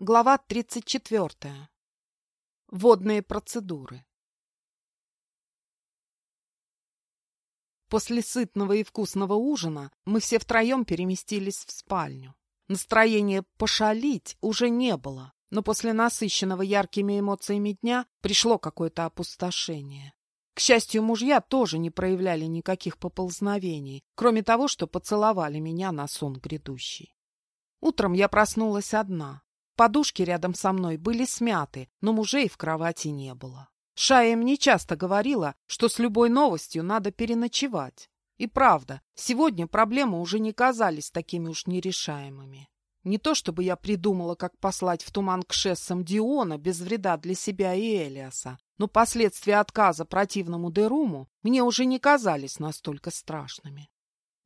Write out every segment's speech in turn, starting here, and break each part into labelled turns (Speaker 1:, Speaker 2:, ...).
Speaker 1: Глава 34. Водные процедуры. После сытного и вкусного ужина мы все втроем переместились в спальню. Настроения пошалить уже не было, но после насыщенного яркими эмоциями дня пришло какое-то опустошение. К счастью, мужья тоже не проявляли никаких поползновений, кроме того, что поцеловали меня на сон грядущий. Утром я проснулась одна. Подушки рядом со мной были смяты, но мужей в кровати не было. Шая мне часто говорила, что с любой новостью надо переночевать. И правда, сегодня проблемы уже не казались такими уж нерешаемыми. Не то чтобы я придумала, как послать в туман к шессам Диона без вреда для себя и Элиаса, но последствия отказа противному Деруму мне уже не казались настолько страшными.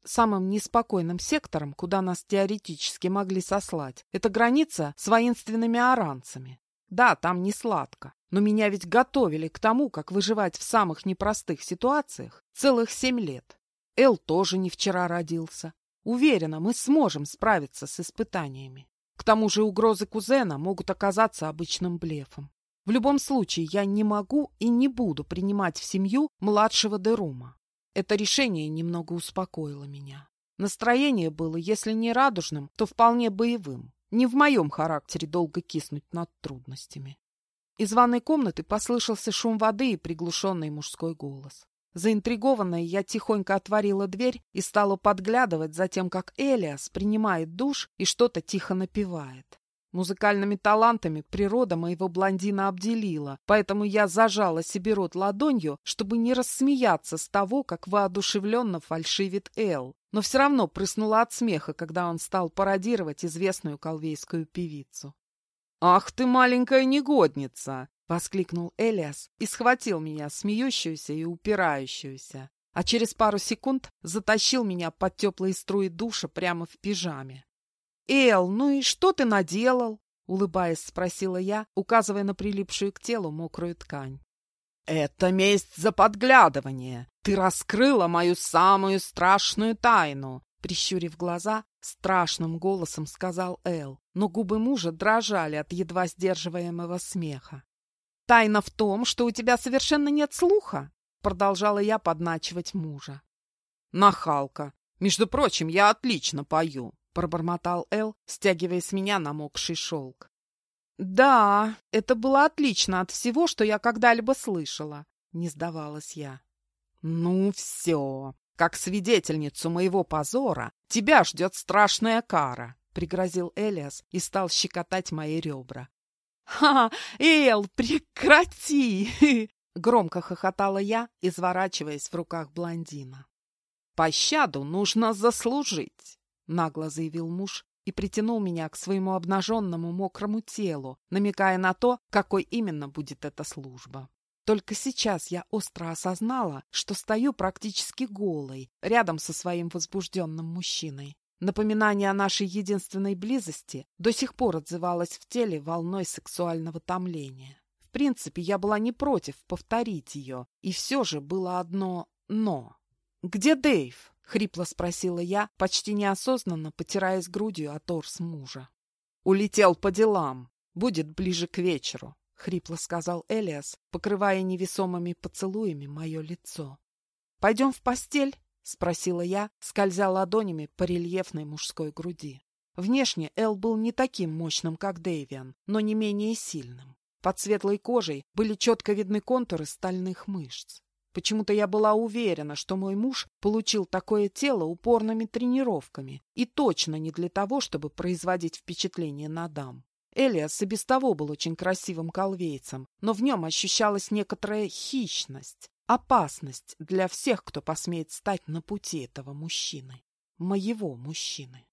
Speaker 1: Самым неспокойным сектором, куда нас теоретически могли сослать, это граница с воинственными аранцами. Да, там не сладко, но меня ведь готовили к тому, как выживать в самых непростых ситуациях целых семь лет. Эл тоже не вчера родился. Уверена, мы сможем справиться с испытаниями. К тому же угрозы кузена могут оказаться обычным блефом. В любом случае, я не могу и не буду принимать в семью младшего Дерума. Это решение немного успокоило меня. Настроение было, если не радужным, то вполне боевым. Не в моем характере долго киснуть над трудностями. Из ванной комнаты послышался шум воды и приглушенный мужской голос. Заинтригованная, я тихонько отворила дверь и стала подглядывать за тем, как Элиас принимает душ и что-то тихо напевает. Музыкальными талантами природа моего блондина обделила, поэтому я зажала себе рот ладонью, чтобы не рассмеяться с того, как воодушевленно фальшивит Эл, но все равно прыснула от смеха, когда он стал пародировать известную колвейскую певицу. «Ах ты, маленькая негодница!» — воскликнул Элиас и схватил меня, смеющуюся и упирающуюся, а через пару секунд затащил меня под теплые струи душа прямо в пижаме. «Эл, ну и что ты наделал?» — улыбаясь, спросила я, указывая на прилипшую к телу мокрую ткань. «Это месть за подглядывание. Ты раскрыла мою самую страшную тайну!» Прищурив глаза, страшным голосом сказал Эл, но губы мужа дрожали от едва сдерживаемого смеха. «Тайна в том, что у тебя совершенно нет слуха!» Продолжала я подначивать мужа. «Нахалка! Между прочим, я отлично пою!» — пробормотал Эл, стягивая с меня намокший шелк. «Да, это было отлично от всего, что я когда-либо слышала», — не сдавалась я. «Ну все, как свидетельницу моего позора, тебя ждет страшная кара», — пригрозил Элиас и стал щекотать мои ребра. «Ха, Эл, прекрати!» — громко хохотала я, изворачиваясь в руках блондина. «Пощаду нужно заслужить!» — нагло заявил муж и притянул меня к своему обнаженному мокрому телу, намекая на то, какой именно будет эта служба. Только сейчас я остро осознала, что стою практически голой, рядом со своим возбужденным мужчиной. Напоминание о нашей единственной близости до сих пор отзывалось в теле волной сексуального томления. В принципе, я была не против повторить ее, и все же было одно «но». «Где Дэйв?» — хрипло спросила я, почти неосознанно потираясь грудью о торс мужа. «Улетел по делам. Будет ближе к вечеру», — хрипло сказал Элиас, покрывая невесомыми поцелуями мое лицо. «Пойдем в постель?» — спросила я, скользя ладонями по рельефной мужской груди. Внешне Эл был не таким мощным, как Дэвиан, но не менее сильным. Под светлой кожей были четко видны контуры стальных мышц. Почему-то я была уверена, что мой муж получил такое тело упорными тренировками и точно не для того, чтобы производить впечатление на дам. Элиас и без того был очень красивым колвейцем, но в нем ощущалась некоторая хищность, опасность для всех, кто посмеет стать на пути этого мужчины, моего мужчины.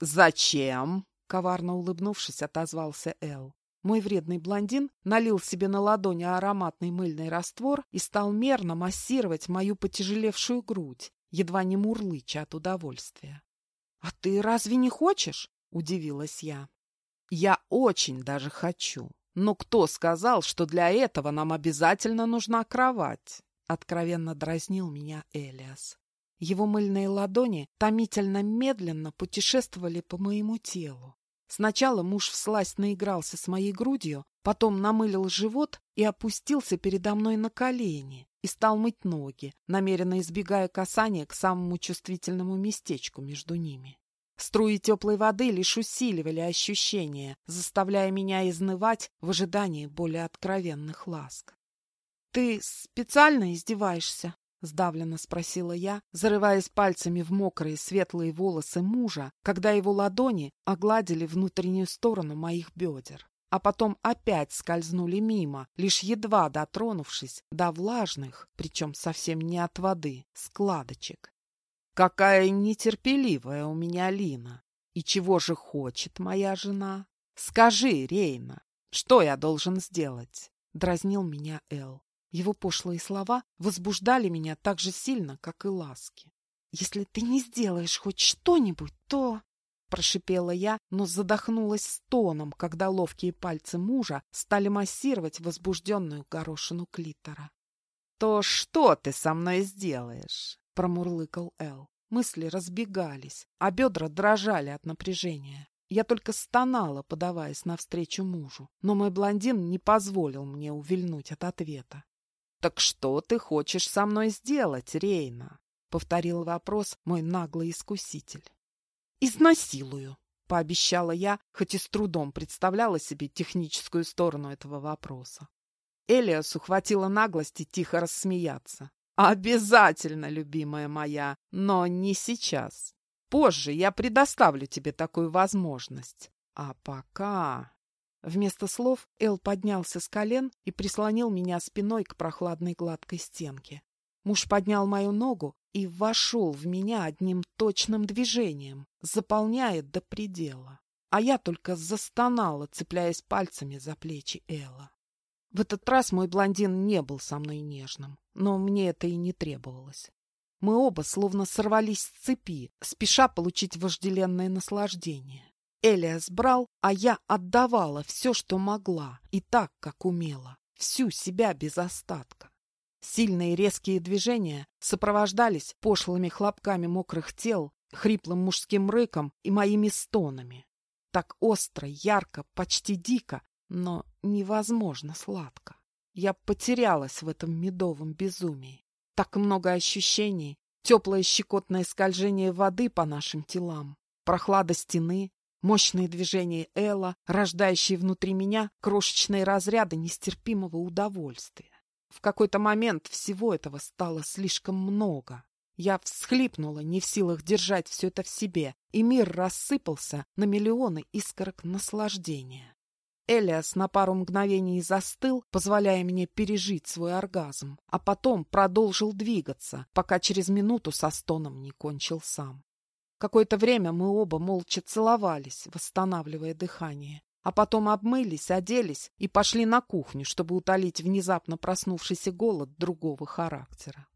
Speaker 1: «Зачем?» — коварно улыбнувшись, отозвался Эл. Мой вредный блондин налил себе на ладони ароматный мыльный раствор и стал мерно массировать мою потяжелевшую грудь, едва не мурлыча от удовольствия. — А ты разве не хочешь? — удивилась я. — Я очень даже хочу. Но кто сказал, что для этого нам обязательно нужна кровать? — откровенно дразнил меня Элиас. Его мыльные ладони томительно медленно путешествовали по моему телу. Сначала муж всласть наигрался с моей грудью, потом намылил живот и опустился передо мной на колени и стал мыть ноги, намеренно избегая касания к самому чувствительному местечку между ними. Струи теплой воды лишь усиливали ощущения, заставляя меня изнывать в ожидании более откровенных ласк. «Ты специально издеваешься?» — сдавленно спросила я, зарываясь пальцами в мокрые светлые волосы мужа, когда его ладони огладили внутреннюю сторону моих бедер, а потом опять скользнули мимо, лишь едва дотронувшись до влажных, причем совсем не от воды, складочек. Какая нетерпеливая у меня Лина! И чего же хочет моя жена? Скажи, Рейна, что я должен сделать? Дразнил меня Эл. Его пошлые слова возбуждали меня так же сильно, как и ласки. «Если ты не сделаешь хоть что-нибудь, то...» Прошипела я, но задохнулась стоном, когда ловкие пальцы мужа стали массировать возбужденную горошину клитора. «То что ты со мной сделаешь?» — промурлыкал Эл. Мысли разбегались, а бедра дрожали от напряжения. Я только стонала, подаваясь навстречу мужу, но мой блондин не позволил мне увильнуть от ответа. «Так что ты хочешь со мной сделать, Рейна?» — повторил вопрос мой наглый искуситель. «Изнасилую», — пообещала я, хоть и с трудом представляла себе техническую сторону этого вопроса. Элиасу хватило наглости тихо рассмеяться. «Обязательно, любимая моя, но не сейчас. Позже я предоставлю тебе такую возможность. А пока...» Вместо слов Эл поднялся с колен и прислонил меня спиной к прохладной гладкой стенке. Муж поднял мою ногу и вошел в меня одним точным движением, заполняя до предела. А я только застонала, цепляясь пальцами за плечи Элла. В этот раз мой блондин не был со мной нежным, но мне это и не требовалось. Мы оба словно сорвались с цепи, спеша получить вожделенное наслаждение. Элиас брал, а я отдавала все, что могла, и так, как умела, всю себя без остатка. Сильные резкие движения сопровождались пошлыми хлопками мокрых тел, хриплым мужским рыком и моими стонами. Так остро, ярко, почти дико, но невозможно сладко. Я потерялась в этом медовом безумии. Так много ощущений, теплое щекотное скольжение воды по нашим телам, прохлада стены, Мощные движения Элла, рождающие внутри меня крошечные разряды нестерпимого удовольствия. В какой-то момент всего этого стало слишком много. Я всхлипнула, не в силах держать все это в себе, и мир рассыпался на миллионы искорок наслаждения. Элиас на пару мгновений застыл, позволяя мне пережить свой оргазм, а потом продолжил двигаться, пока через минуту со стоном не кончил сам. Какое-то время мы оба молча целовались, восстанавливая дыхание, а потом обмылись, оделись и пошли на кухню, чтобы утолить внезапно проснувшийся голод другого характера.